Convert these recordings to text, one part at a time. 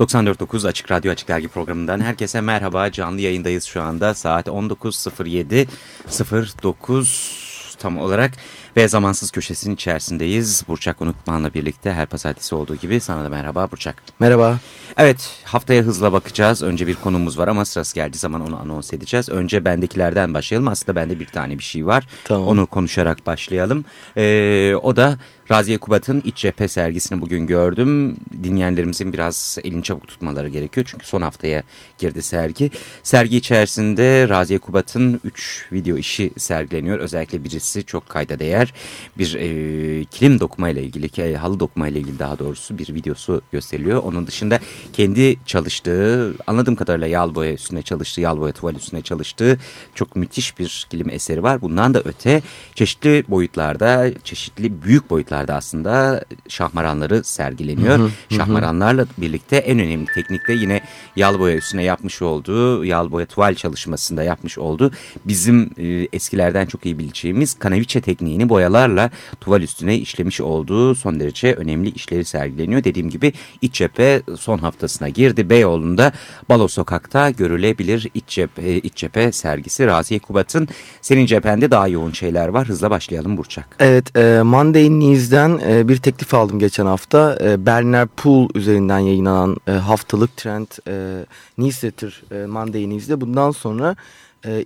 ...94.9 Açık Radyo Açık Dergi programından herkese merhaba. Canlı yayındayız şu anda. Saat 19.07 09 tam olarak ve zamansız köşesinin içerisindeyiz. Burçak Unutman'la birlikte her pazartesi olduğu gibi sana da merhaba Burçak. Merhaba. Evet haftaya hızla bakacağız. Önce bir konumuz var ama sırası geldiği zaman onu anons edeceğiz. Önce bendekilerden başlayalım. Aslında bende bir tane bir şey var. Tamam. Onu konuşarak başlayalım. Ee, o da Raziye Kubat'ın iç cephe sergisini bugün gördüm. Dinleyenlerimizin biraz elini çabuk tutmaları gerekiyor. Çünkü son haftaya girdi sergi. Sergi içerisinde Raziye Kubat'ın 3 video işi sergileniyor. Özellikle birisi çok kayda değer. Bir e, kilim dokuma ile ilgili, e, halı dokuma ile ilgili daha doğrusu bir videosu gösteriliyor. Onun dışında kendi çalıştığı, anladığım kadarıyla yağ boya üstüne çalıştığı, yağ boya tuval üstüne çalıştığı çok müthiş bir kilim eseri var. Bundan da öte çeşitli boyutlarda, çeşitli büyük boyutlarda aslında şahmaranları sergileniyor. Hı hı, Şahmaranlarla birlikte en önemli teknikte yine yağ boya üstüne yapmış olduğu, yağ boya tuval çalışmasında yapmış olduğu bizim e, eskilerden çok iyi bileceğimiz kanaviçe tekniğini boyalarla tuval üstüne işlemiş olduğu son derece önemli işleri sergileniyor. Dediğim gibi iç cephe son haftasına girdi. Beyoğlu'nda Balo Sokak'ta görülebilir iç cephe, iç cephe sergisi Raziye Kubat'ın. Senin cephende daha yoğun şeyler var. Hızla başlayalım Burçak. Evet, e, Monday News'den e, bir teklif aldım geçen hafta. E, Berner Pool üzerinden yayınlanan e, haftalık trend e, newsletter Monday News'de bundan sonra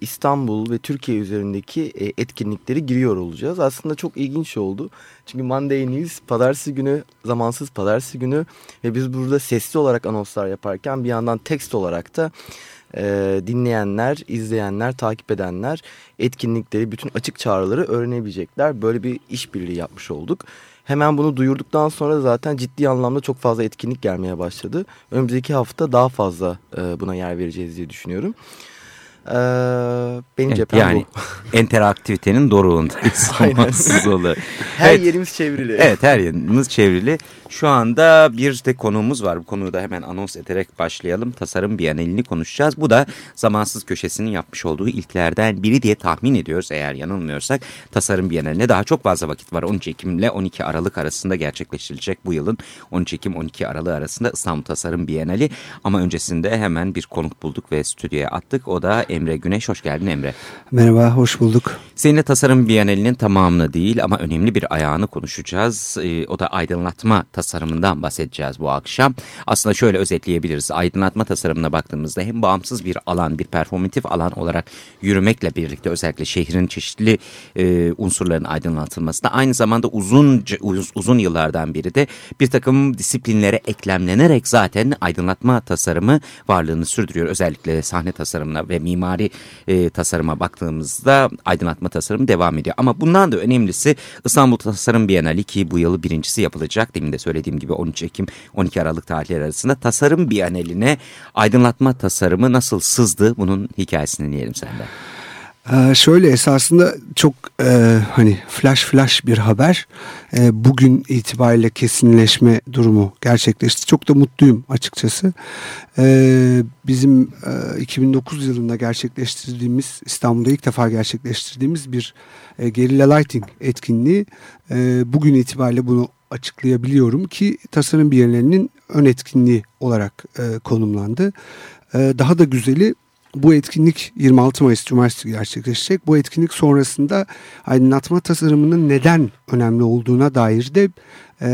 İstanbul ve Türkiye üzerindeki etkinlikleri giriyor olacağız. Aslında çok ilginç oldu. Çünkü Monday News pazartesi günü, zamansız pazartesi günü ve biz burada sesli olarak anonslar yaparken bir yandan tekst olarak da e, dinleyenler, izleyenler, takip edenler etkinlikleri, bütün açık çağrıları öğrenebilecekler. Böyle bir işbirliği yapmış olduk. Hemen bunu duyurduktan sonra zaten ciddi anlamda çok fazla etkinlik gelmeye başladı. Önümüzdeki hafta daha fazla e, buna yer vereceğiz diye düşünüyorum. Ee, benim Evet, cephem yani bu. interaktivitenin doruğundayız. Olu. Her Evet. yerimiz çevrili. Evet her yerimiz çevrili. Şu anda bir de konuğumuz var. Bu konuyu da hemen anons ederek başlayalım. Tasarım Bienalini konuşacağız. Bu da zamansız köşesinin yapmış olduğu ilklerden biri diye tahmin ediyoruz eğer yanılmıyorsak. Tasarım Bienaline daha çok fazla vakit var. 13 Ekim ile 12 Aralık arasında gerçekleştirilecek bu yılın 13 Ekim 12 Aralık arasında İstanbul Tasarım Bienali. Ama öncesinde hemen bir konuk bulduk ve stüdyoya attık. O da Emre Güneş. Hoş geldin Emre. Merhaba, hoş bulduk. Seninle Tasarım Bienalinin tamamını değil ama önemli bir ayağını konuşacağız. Ee, o da aydınlatma tasarımından bahsedeceğiz bu akşam. Aslında şöyle özetleyebiliriz. Aydınlatma tasarımına baktığımızda hem bağımsız bir alan, bir performatif alan olarak yürümekle birlikte özellikle şehrin çeşitli e, unsurların aydınlatılmasında aynı zamanda uzun uz- uzun yıllardan beri de bir takım disiplinlere eklemlenerek zaten aydınlatma tasarımı varlığını sürdürüyor. Özellikle sahne tasarımına ve mimari e, tasarıma baktığımızda aydınlatma tasarımı devam ediyor. Ama bundan da önemlisi İstanbul Tasarım Bienali ki bu yıl birincisi yapılacak. Demin de söylediğim gibi 13 Ekim 12 Aralık tarihleri arasında Tasarım Bienaline aydınlatma tasarımı nasıl sızdı bunun hikayesini dinleyelim senden. Ee, şöyle esasında çok e, hani flash flash bir haber. E, bugün itibariyle kesinleşme durumu gerçekleşti. Çok da mutluyum açıkçası. E, bizim e, 2009 yılında gerçekleştirdiğimiz İstanbul'da ilk defa gerçekleştirdiğimiz bir e, Guerrilla Lighting etkinliği e, bugün itibariyle bunu açıklayabiliyorum ki tasarım bienalinin ön etkinliği olarak e, konumlandı. E, daha da güzeli bu etkinlik 26 Mayıs Cumartesi gerçekleşecek. Bu etkinlik sonrasında aydınlatma tasarımının neden önemli olduğuna dair de e,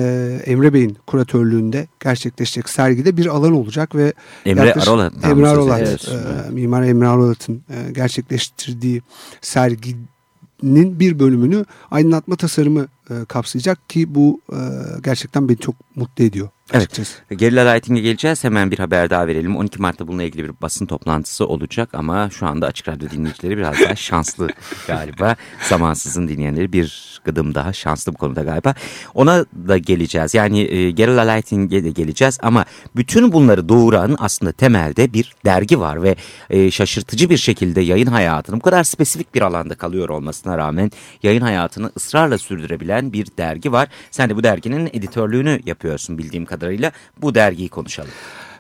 Emre Bey'in kuratörlüğünde gerçekleşecek sergide bir alan olacak ve Emre yaklaşık- Arolat'tan Emre Arolat, ediyoruz. e, Mimar Emre Arolat'ın e, gerçekleştirdiği serginin bir bölümünü aydınlatma tasarımı e, kapsayacak ki bu e, gerçekten beni çok mutlu ediyor. Açıkçası. Evet. Gerilla Lighting'e geleceğiz. Hemen bir haber daha verelim. 12 Mart'ta bununla ilgili bir basın toplantısı olacak ama şu anda Açık Radyo dinleyicileri biraz daha şanslı galiba. Zamansızın dinleyenleri bir gıdım daha şanslı bu konuda galiba. Ona da geleceğiz. Yani e, Gerilla Lighting'e de geleceğiz ama bütün bunları doğuran aslında temelde bir dergi var ve e, şaşırtıcı bir şekilde yayın hayatını bu kadar spesifik bir alanda kalıyor olmasına rağmen yayın hayatını ısrarla sürdürebilen bir dergi var. Sen de bu derginin editörlüğünü yapıyorsun bildiğim kadarıyla. Bu dergiyi konuşalım.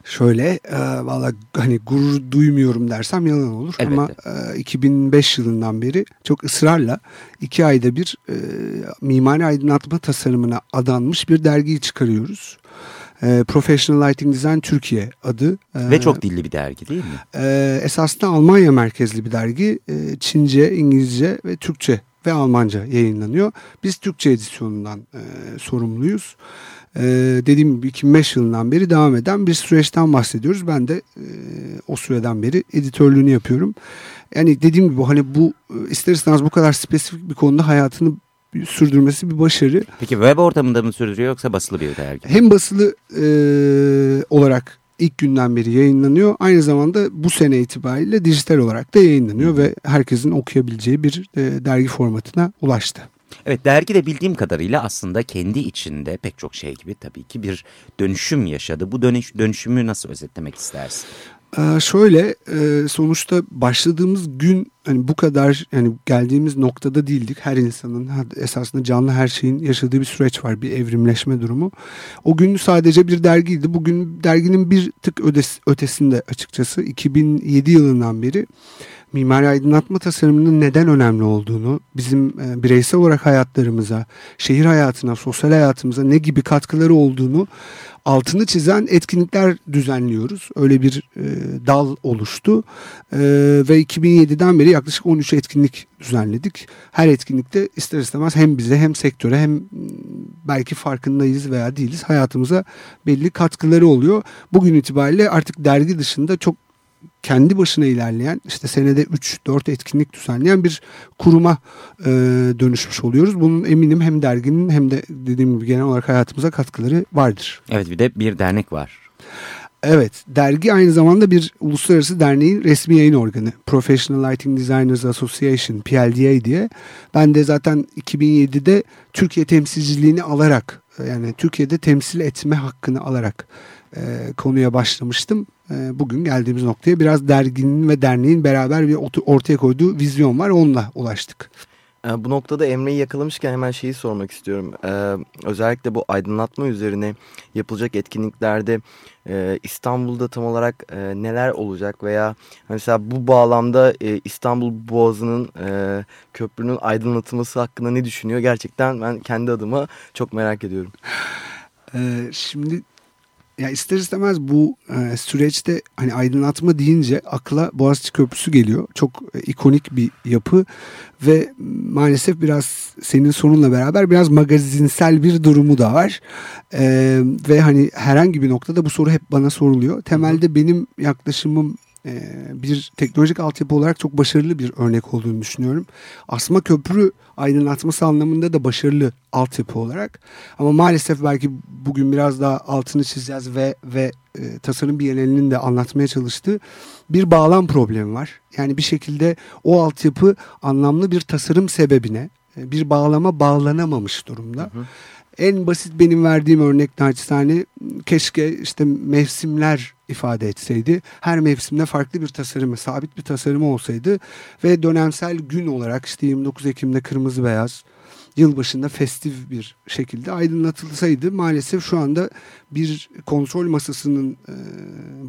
Şöyle e, valla hani gurur duymuyorum dersem yalan olur Elbette. ama e, 2005 yılından beri çok ısrarla iki ayda bir e, mimari aydınlatma tasarımına adanmış bir dergiyi çıkarıyoruz. E, Professional Lighting Design Türkiye adı. E, Ve çok dilli bir dergi değil mi? e, esasında Almanya merkezli bir dergi. E, Çince, İngilizce ve Türkçe ve Almanca yayınlanıyor. Biz Türkçe edisyonundan e, sorumluyuz. E, dediğim gibi 2005 yılından beri devam eden bir süreçten bahsediyoruz. Ben de e, o süreden beri editörlüğünü yapıyorum. Yani dediğim gibi hani bu e, ister istemez bu kadar spesifik bir konuda hayatını sürdürmesi bir başarı. Peki web ortamında mı sürdürüyor yoksa basılı bir dergi? Hem basılı e, olarak ilk günden beri yayınlanıyor. Aynı zamanda bu sene itibariyle dijital olarak da yayınlanıyor ve herkesin okuyabileceği bir e, dergi formatına ulaştı. Evet dergi de bildiğim kadarıyla aslında kendi içinde pek çok şey gibi tabii ki bir dönüşüm yaşadı. Bu dönüş, dönüşümü nasıl özetlemek istersin? Ee, şöyle e, sonuçta başladığımız gün hani bu kadar yani geldiğimiz noktada değildik. Her insanın esasında canlı her şeyin yaşadığı bir süreç var. Bir evrimleşme durumu. O gün sadece bir dergiydi. Bugün derginin bir tık ötesinde açıkçası 2007 yılından beri mimari aydınlatma tasarımının neden önemli olduğunu, bizim e, bireysel olarak hayatlarımıza, şehir hayatına, sosyal hayatımıza ne gibi katkıları olduğunu altını çizen etkinlikler düzenliyoruz. Öyle bir e, dal oluştu E, ve 2007'den beri yaklaşık 13 etkinlik düzenledik. Her etkinlikte ister istemez hem bize hem sektöre hem belki farkındayız veya değiliz hayatımıza belli katkıları oluyor. Bugün itibariyle artık dergi dışında çok kendi başına ilerleyen işte senede 3-4 etkinlik düzenleyen bir kuruma e, dönüşmüş oluyoruz. Bunun eminim hem derginin hem de dediğim gibi genel olarak hayatımıza katkıları vardır. Evet bir de bir dernek var. Evet, dergi aynı zamanda bir uluslararası derneğin resmi yayın organı. Professional Lighting Designers Association, PLDA diye. Ben de zaten 2007'de Türkiye temsilciliğini alarak, yani Türkiye'de temsil etme hakkını alarak e, konuya başlamıştım. E, bugün geldiğimiz noktaya biraz derginin ve derneğin beraber bir ortaya koyduğu vizyon var. Onunla ulaştık. Ee, Bu noktada Emre'yi yakalamışken hemen şeyi sormak istiyorum. Ee, özellikle bu aydınlatma üzerine yapılacak etkinliklerde e, İstanbul'da tam olarak e, neler olacak veya mesela bu bağlamda e, İstanbul Boğazı'nın e, köprünün aydınlatılması hakkında ne düşünüyor? Gerçekten ben kendi adıma çok merak ediyorum. Ee, şimdi ya ister istemez bu e, süreçte hani aydınlatma deyince akla Boğaziçi Köprüsü geliyor. Çok e, ikonik bir yapı ve maalesef biraz senin sorunla beraber biraz magazinsel bir durumu da var. Ee, ve hani herhangi bir noktada bu soru hep bana soruluyor. Temelde benim yaklaşımım e, bir teknolojik altyapı olarak çok başarılı bir örnek olduğunu düşünüyorum. Asma köprü aydınlatması anlamında da başarılı altyapı olarak. Ama maalesef belki bugün biraz daha altını çizeceğiz ve ve e, tasarım bienalinin de anlatmaya çalıştığı bir bağlam problemi var. Yani bir şekilde o altyapı anlamlı bir tasarım sebebine e, bir bağlama bağlanamamış durumda. En basit benim verdiğim örnek naçizane keşke işte mevsimler ifade etseydi. Her mevsimde farklı bir tasarımı, sabit bir tasarımı olsaydı ve dönemsel gün olarak işte 29 Ekim'de kırmızı beyaz, yılbaşında festif bir şekilde aydınlatılsaydı maalesef şu anda bir kontrol masasının e,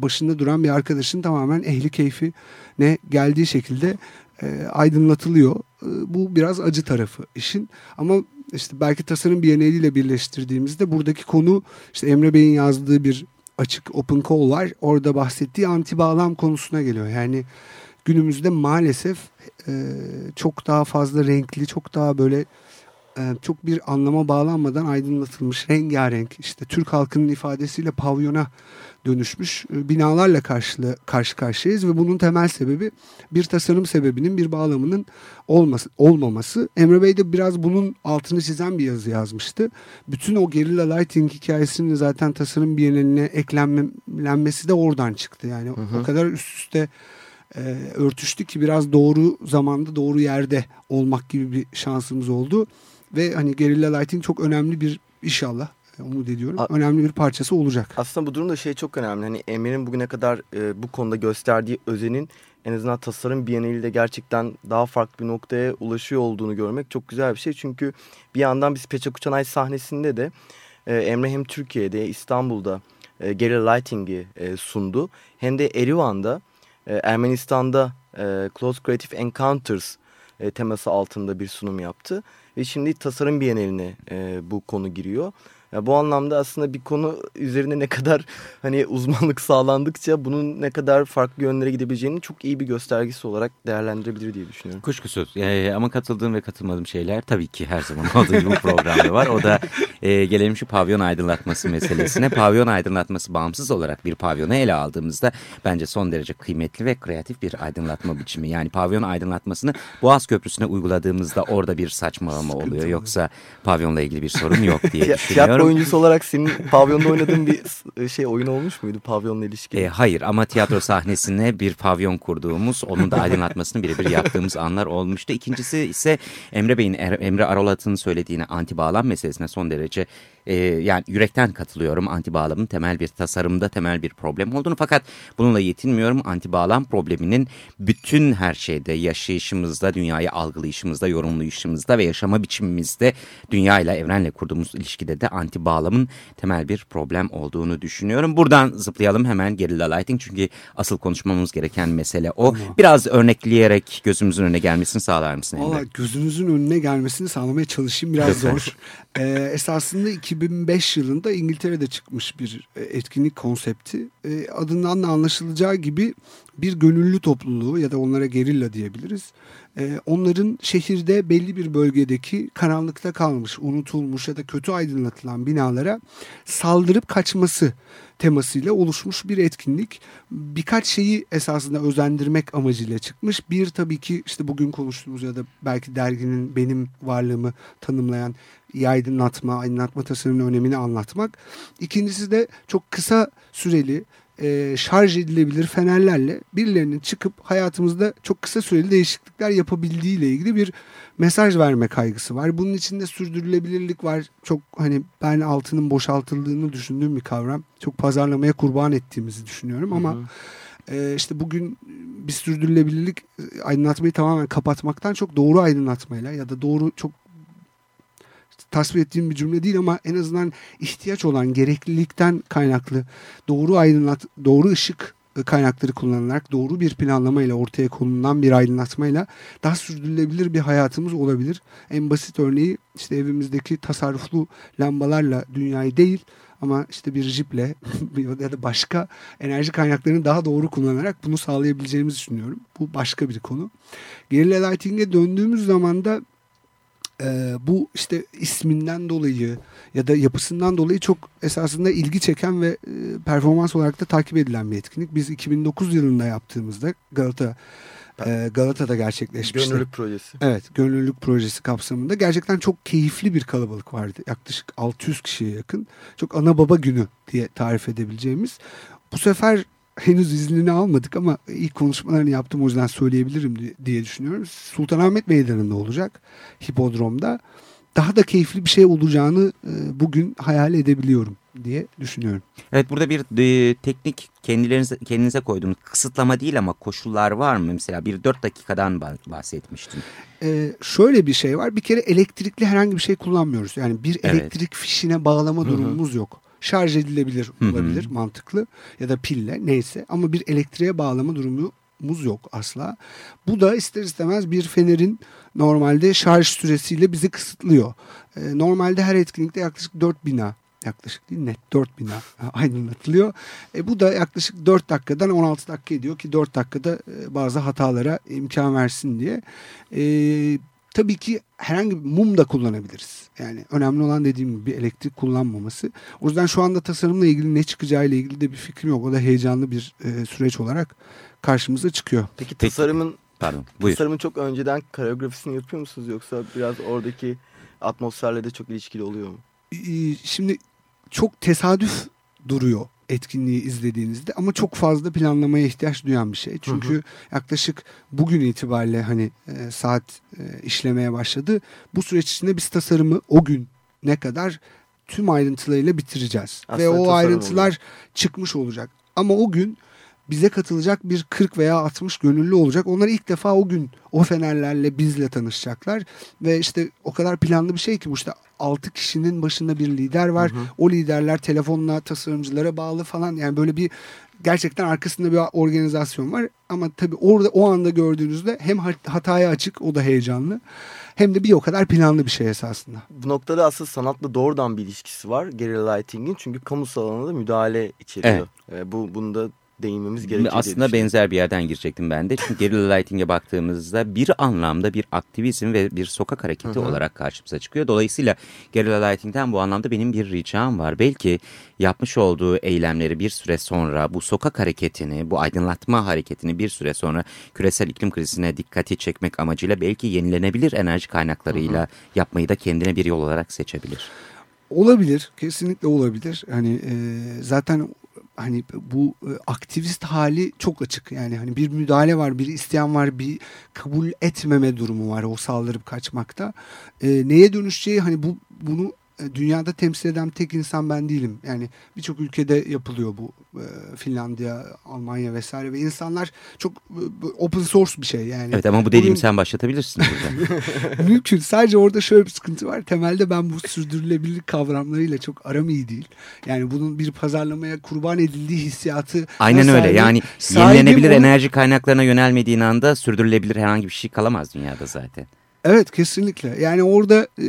başında duran bir arkadaşın tamamen ehli keyfi ne geldiği şekilde e, aydınlatılıyor. E, bu biraz acı tarafı işin ama işte belki tasarım bienaliyle birleştirdiğimizde buradaki konu işte Emre Bey'in yazdığı bir açık open call var. Orada bahsettiği anti bağlam konusuna geliyor. Yani günümüzde maalesef e, çok daha fazla renkli, çok daha böyle çok bir anlama bağlanmadan aydınlatılmış rengarenk işte Türk halkının ifadesiyle pavyona dönüşmüş e, binalarla karşı, karşı karşıyayız ve bunun temel sebebi bir tasarım sebebinin bir bağlamının olması, olmaması. Emre Bey de biraz bunun altını çizen bir yazı yazmıştı. Bütün o gerilla lighting hikayesinin zaten tasarım biyeneline eklenmesi de oradan çıktı. Yani hı hı. o kadar üst üste e, örtüştü ki biraz doğru zamanda doğru yerde olmak gibi bir şansımız oldu. Ve hani gerilla lighting çok önemli bir inşallah umut ediyorum. A önemli bir parçası olacak. Aslında bu durumda şey çok önemli. Hani Emre'nin bugüne kadar e, bu konuda gösterdiği özenin en azından tasarım bienaliyle gerçekten daha farklı bir noktaya ulaşıyor olduğunu görmek çok güzel bir şey. Çünkü bir yandan biz Peçak Uçanay sahnesinde de e, Emre hem Türkiye'de İstanbul'da e, Guerrilla Lighting'i e, sundu. Hem de Erivan'da e, Ermenistan'da e, Close Creative Encounters e, teması altında bir sunum yaptı. Ve şimdi tasarım bienaline e, bu konu giriyor. Ya bu anlamda aslında bir konu üzerine ne kadar hani uzmanlık sağlandıkça bunun ne kadar farklı yönlere gidebileceğini çok iyi bir göstergesi olarak değerlendirebilir diye düşünüyorum. Kuşkusuz ee, ama katıldığım ve katılmadığım şeyler tabii ki her zaman olduğu gibi programda var. O da e, gelelim şu pavyon aydınlatması meselesine. Pavyon aydınlatması bağımsız olarak bir pavyonu ele aldığımızda bence son derece kıymetli ve kreatif bir aydınlatma biçimi. Yani pavyon aydınlatmasını Boğaz Köprüsü'ne uyguladığımızda orada bir saçmalama oluyor. Yoksa pavyonla ilgili bir sorun yok diye düşünüyorum oyuncusu olarak senin pavyonda oynadığın bir şey oyun olmuş muydu pavyonla ilişkili? E, hayır ama tiyatro sahnesine bir pavyon kurduğumuz, onun da aydınlatmasını birebir yaptığımız anlar olmuştu. İkincisi ise Emre Bey'in, er, Emre Arolat'ın söylediğine anti bağlam meselesine son derece e, yani yürekten katılıyorum. Anti bağlamın temel bir tasarımda temel bir problem olduğunu fakat bununla yetinmiyorum. Anti bağlam probleminin bütün her şeyde yaşayışımızda, dünyayı algılayışımızda, yorumlayışımızda ve yaşama biçimimizde dünyayla evrenle kurduğumuz ilişkide de anti bağlamın temel bir problem olduğunu düşünüyorum. Buradan zıplayalım hemen Gerilla Lighting çünkü asıl konuşmamız gereken mesele o. Ama... Biraz örnekleyerek gözümüzün önüne gelmesini sağlar mısın Emre? Valla gözümüzün önüne gelmesini sağlamaya çalışayım biraz zor. ee, esasında 2005 yılında İngiltere'de çıkmış bir e, etkinlik konsepti. Ee, adından da anlaşılacağı gibi bir gönüllü topluluğu ya da onlara gerilla diyebiliriz. Ee, onların şehirde belli bir bölgedeki karanlıkta kalmış, unutulmuş ya da kötü aydınlatılan binalara saldırıp kaçması temasıyla oluşmuş bir etkinlik. Birkaç şeyi esasında özendirmek amacıyla çıkmış. Bir tabii ki işte bugün konuştuğumuz ya da belki derginin benim varlığımı tanımlayan aydınlatma, aydınlatma tasarımının önemini anlatmak. İkincisi de çok kısa süreli e, şarj edilebilir fenerlerle birilerinin çıkıp hayatımızda çok kısa süreli değişiklikler yapabildiği ile ilgili bir mesaj verme kaygısı var. Bunun içinde sürdürülebilirlik var. Çok hani ben altının boşaltıldığını düşündüğüm bir kavram. Çok pazarlamaya kurban ettiğimizi düşünüyorum ama e, işte bugün bir sürdürülebilirlik aydınlatmayı tamamen kapatmaktan çok doğru aydınlatmayla ya da doğru çok tasvir ettiğim bir cümle değil ama en azından ihtiyaç olan gereklilikten kaynaklı doğru aydınlat, doğru ışık kaynakları kullanılarak doğru bir planlamayla ortaya konulan bir aydınlatmayla daha sürdürülebilir bir hayatımız olabilir. En basit örneği işte evimizdeki tasarruflu lambalarla dünyayı değil ama işte bir jiple ya da başka enerji kaynaklarını daha doğru kullanarak bunu sağlayabileceğimizi düşünüyorum. Bu başka bir konu. Gerilla Lighting'e döndüğümüz zaman da e, bu işte isminden dolayı ya da yapısından dolayı çok esasında ilgi çeken ve e, performans olarak da takip edilen bir etkinlik. Biz 2009 yılında yaptığımızda Galata e, Galata'da gerçekleşmişti. Gönüllülük projesi. Evet, gönüllülük projesi kapsamında gerçekten çok keyifli bir kalabalık vardı. Yaklaşık 600 kişiye yakın. Çok ana baba günü diye tarif edebileceğimiz. Bu sefer henüz iznini almadık ama ilk konuşmalarını yaptım o yüzden söyleyebilirim diye düşünüyorum. Sultanahmet Meydanı'nda olacak hipodromda. Daha da keyifli bir şey olacağını e, bugün hayal edebiliyorum diye düşünüyorum. Evet burada bir e, teknik kendilerinize, kendinize koyduğunuz kısıtlama değil ama koşullar var mı? Mesela bir dört dakikadan bahsetmiştin. Ee, şöyle bir şey var. Bir kere elektrikli herhangi bir şey kullanmıyoruz. Yani bir evet. elektrik fişine bağlama durumumuz Hı -hı. yok şarj edilebilir olabilir mantıklı ya da pille neyse ama bir elektriğe bağlama durumumuz yok asla. Bu da ister istemez bir fenerin normalde şarj süresiyle bizi kısıtlıyor. Ee, normalde her etkinlikte yaklaşık 4 bina yaklaşık değil net 4 bina aydınlatılıyor. E, bu da yaklaşık 4 dakikadan 16 dakika ediyor ki 4 dakikada e, bazı hatalara imkan versin diye. E, tabii ki herhangi bir mum da kullanabiliriz. Yani önemli olan dediğim gibi bir elektrik kullanmaması. O yüzden şu anda tasarımla ilgili ne çıkacağı ile ilgili de bir fikrim yok. O da heyecanlı bir e, süreç olarak karşımıza çıkıyor. Peki tasarımın Pardon buyur. tasarımın çok önceden koreografisini yapıyor musunuz yoksa biraz oradaki atmosferle de çok ilişkili oluyor mu? Ee, Şimdi çok tesadüf duruyor etkinliği izlediğinizde ama çok fazla planlamaya ihtiyaç duyan bir şey. Çünkü yaklaşık bugün itibariyle hani e, saat e, işlemeye başladı. Bu süreç içinde biz tasarımı o gün ne kadar tüm ayrıntılarıyla bitireceğiz. Aslında Ve o ayrıntılar oluyor. çıkmış olacak. Ama o gün bize katılacak bir 40 veya 60 gönüllü olacak. Onlar ilk defa o gün o fenerlerle bizle tanışacaklar. Ve işte o kadar planlı bir şey ki bu işte 6 kişinin başında bir lider var. O liderler telefonla tasarımcılara bağlı falan. Yani böyle bir gerçekten arkasında bir organizasyon var. Ama tabii orada o anda gördüğünüzde hem hat- hataya açık o da heyecanlı. Hem de bir o kadar planlı bir şey esasında. Bu noktada aslında sanatla doğrudan bir ilişkisi var Guerrilla Lighting'in çünkü kamusal alana da müdahale içeriyor. Ee, bu bunu da değinmemiz gerekiyor. Aslında benzer bir yerden girecektim ben de. Çünkü Guerrilla Lighting'e baktığımızda bir anlamda bir aktivizm ve bir sokak hareketi olarak karşımıza çıkıyor. Dolayısıyla Guerrilla Lighting'den bu anlamda benim bir ricam var. Belki yapmış olduğu eylemleri bir süre sonra bu sokak hareketini, bu aydınlatma hareketini bir süre sonra küresel iklim krizine dikkati çekmek amacıyla belki yenilenebilir enerji kaynaklarıyla yapmayı da kendine bir yol olarak seçebilir. Olabilir, kesinlikle olabilir. Hani e, zaten hani bu e, aktivist hali çok açık. Yani hani bir müdahale var, bir isteyen var, bir kabul etmeme durumu var o saldırıp kaçmakta. E, neye dönüşeceği hani bu bunu dünyada temsil eden tek insan ben değilim. Yani birçok ülkede yapılıyor bu. E, Finlandiya, Almanya vesaire ve insanlar çok e, open source bir şey yani. Evet ama bu dediğimi Bugün- sen başlatabilirsin burada. Mümkün. Sadece orada şöyle bir sıkıntı var. Temelde ben bu sürdürülebilirlik kavramlarıyla çok aram iyi değil. Yani bunun bir pazarlamaya kurban edildiği hissiyatı Aynen öyle sahibim- yani yenilenebilir onu- enerji kaynaklarına yönelmediğin anda sürdürülebilir herhangi bir şey kalamaz dünyada zaten. Evet kesinlikle. Yani orada e,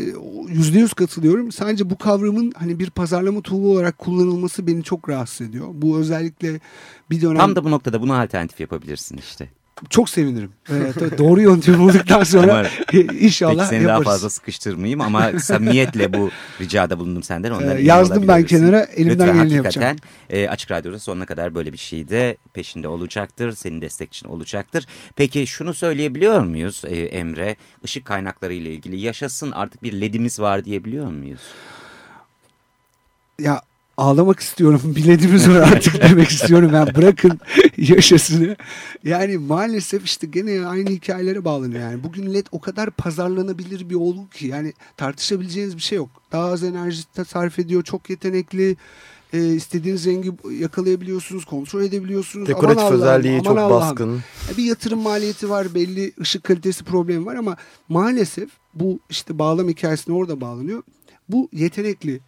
yüzde yüz katılıyorum. Sadece bu kavramın hani bir pazarlama tool'u olarak kullanılması beni çok rahatsız ediyor. Bu özellikle bir dönem Tam da bu noktada buna alternatif yapabilirsin işte. Çok sevinirim. Tabii doğru yöntemi bulduktan sonra inşallah Peki seni yaparız. daha fazla sıkıştırmayayım ama samimiyetle bu ricada bulundum senden. Ondan Ee, yazdım ben kenara, elimden Lütfen, geleni hakikaten, e, Açık Radyo'da sonuna kadar böyle bir şey de peşinde olacaktır. Senin destekçin olacaktır. Peki şunu söyleyebiliyor muyuz e, Emre? Işık kaynakları ile ilgili yaşasın artık bir ledimiz var diyebiliyor muyuz? ya ağlamak istiyorum. Biletimiz var artık demek istiyorum. Ben bırakın yaşasını. Yani maalesef işte gene aynı hikayelere bağlanıyor. Yani bugün LED o kadar pazarlanabilir bir olgu ki yani tartışabileceğiniz bir şey yok. Daha az enerji tasarruf ediyor. Çok yetenekli. E, istediğiniz rengi yakalayabiliyorsunuz, kontrol edebiliyorsunuz. Dekoratif Aman özelliği aman çok Allah'ım. baskın. Bir yatırım maliyeti var, belli ışık kalitesi problemi var ama maalesef bu işte bağlam hikayesine orada bağlanıyor. Bu yetenekli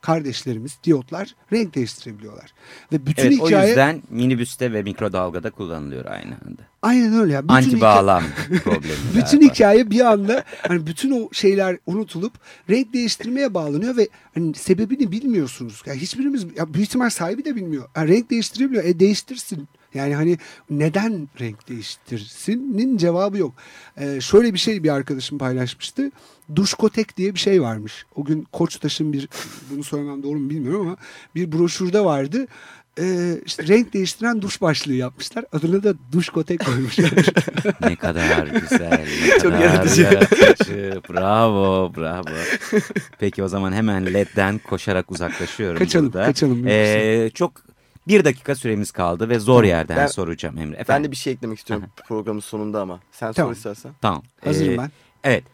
kardeşlerimiz, diyotlar renk değiştirebiliyorlar. Ve bütün Evet o hikaye yüzden minibüste ve mikrodalgada kullanılıyor aynı anda. aynen öyle. Ya. Bütün Anti hikaye- problemi bütün galiba. hikaye bir anda hani bütün o şeyler unutulup renk değiştirmeye bağlanıyor ve hani sebebini bilmiyorsunuz. Yani hiçbirimiz ya büyük ihtimal sahibi de bilmiyor. Yani renk değiştirebiliyor. E değiştirsin. Yani hani neden renk değiştirsinin cevabı yok. Ee, şöyle bir şey bir arkadaşım paylaşmıştı. Duşkotek diye bir şey varmış. O gün Koçtaş'ın bir bunu söylemem doğru mu bilmiyorum ama bir broşürde vardı. Ee, işte renk değiştiren duş başlığı yapmışlar. Adına da duşkotek koymuşlar. Ne kadar güzel, ne Çok kadar yaratıcı. yaratıcı. Bravo, bravo. Peki o zaman hemen LED'den koşarak uzaklaşıyorum Kaçalım, burada. kaçalım. Ee, çok bir dakika süremiz kaldı ve zor yerden Ben- soracağım Emre. Ben Efendim? de bir şey eklemek istiyorum programın sonunda ama. Sen Tamam. sor istersen. Tamam. Hazırım Ee, ben. Evet.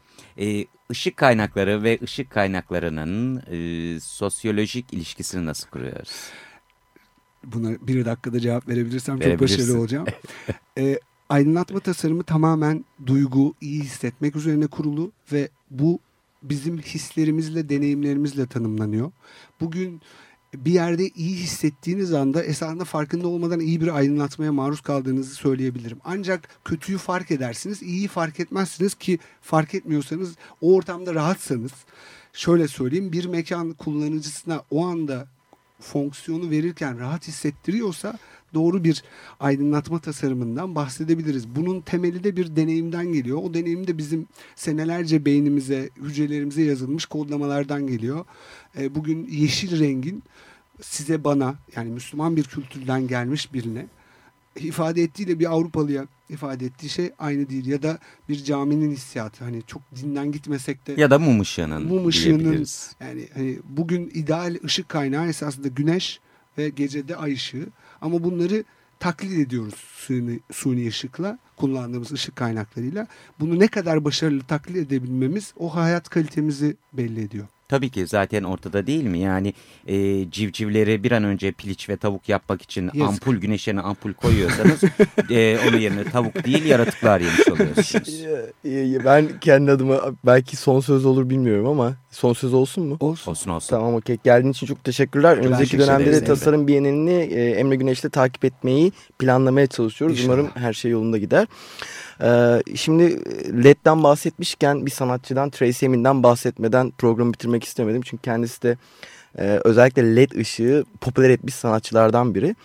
Ee, ışık kaynakları ve ışık kaynaklarının e, sosyolojik ilişkisini nasıl kuruyoruz? Buna bir dakikada cevap verebilirsem çok başarılı olacağım. Ee, aydınlatma tasarımı tamamen duygu, iyi hissetmek üzerine kurulu ve bu bizim hislerimizle, deneyimlerimizle tanımlanıyor. Bugün bir yerde iyi hissettiğiniz anda esasında farkında olmadan iyi bir aydınlatmaya maruz kaldığınızı söyleyebilirim. Ancak kötüyü fark edersiniz, iyiyi fark etmezsiniz ki fark etmiyorsanız o ortamda rahatsanız şöyle söyleyeyim bir mekan kullanıcısına o anda fonksiyonu verirken rahat hissettiriyorsa doğru bir aydınlatma tasarımından bahsedebiliriz. Bunun temeli de bir deneyimden geliyor. O deneyim de bizim senelerce beynimize, hücrelerimize yazılmış kodlamalardan geliyor. E, bugün yeşil rengin size bana yani Müslüman bir kültürden gelmiş birine ifade ettiğiyle bir Avrupalıya ifade ettiği şey aynı değil. Ya da bir caminin hissiyatı. Hani çok dinden gitmesek de Ya da mum ışığının mum ışığının yani hani bugün ideal ışık kaynağı esasında güneş ve gecede ay ışığı. Ama bunları taklit ediyoruz suni, suni ışıkla kullandığımız ışık kaynaklarıyla. Bunu ne kadar başarılı taklit edebilmemiz o hayat kalitemizi belli ediyor. Tabii ki zaten ortada değil mi? Yani e, civcivleri bir an önce piliç ve tavuk yapmak için Yazık. ampul güneş yerine ampul koyuyorsanız e, onun yerine tavuk değil yaratıklar yemiş oluyorsunuz. Ben kendi adıma belki son söz olur bilmiyorum ama son söz olsun mu? Olsun. Olsun olsun. Tamam okey. Geldiğin için çok teşekkürler. Önümüzdeki teşekkür dönemde de tasarım bienalini e, Emre Güneş'le takip etmeyi planlamaya çalışıyoruz. İnşallah. Umarım her şey yolunda gider. Ee, şimdi LED'den bahsetmişken bir sanatçıdan Tracy Emin'den bahsetmeden programı bitirmek istemedim. Çünkü kendisi de e, özellikle LED ışığı popüler etmiş sanatçılardan biri.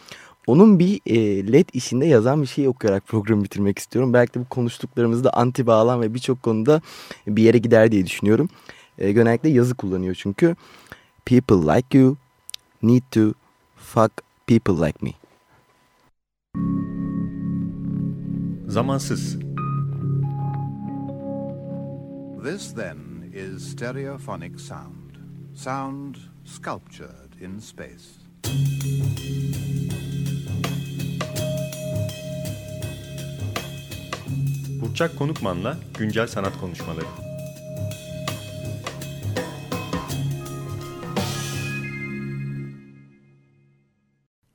Onun bir e, LED işinde yazan bir şey okuyarak programı bitirmek istiyorum. Belki de bu konuştuklarımızda anti bağlam ve birçok konuda bir yere gider diye düşünüyorum. E, genellikle yazı kullanıyor çünkü. People like you need to fuck people like me. Zamansız. This then is stereophonic sound. Sound sculptured in space. Burçak Konukman'la güncel sanat konuşmaları.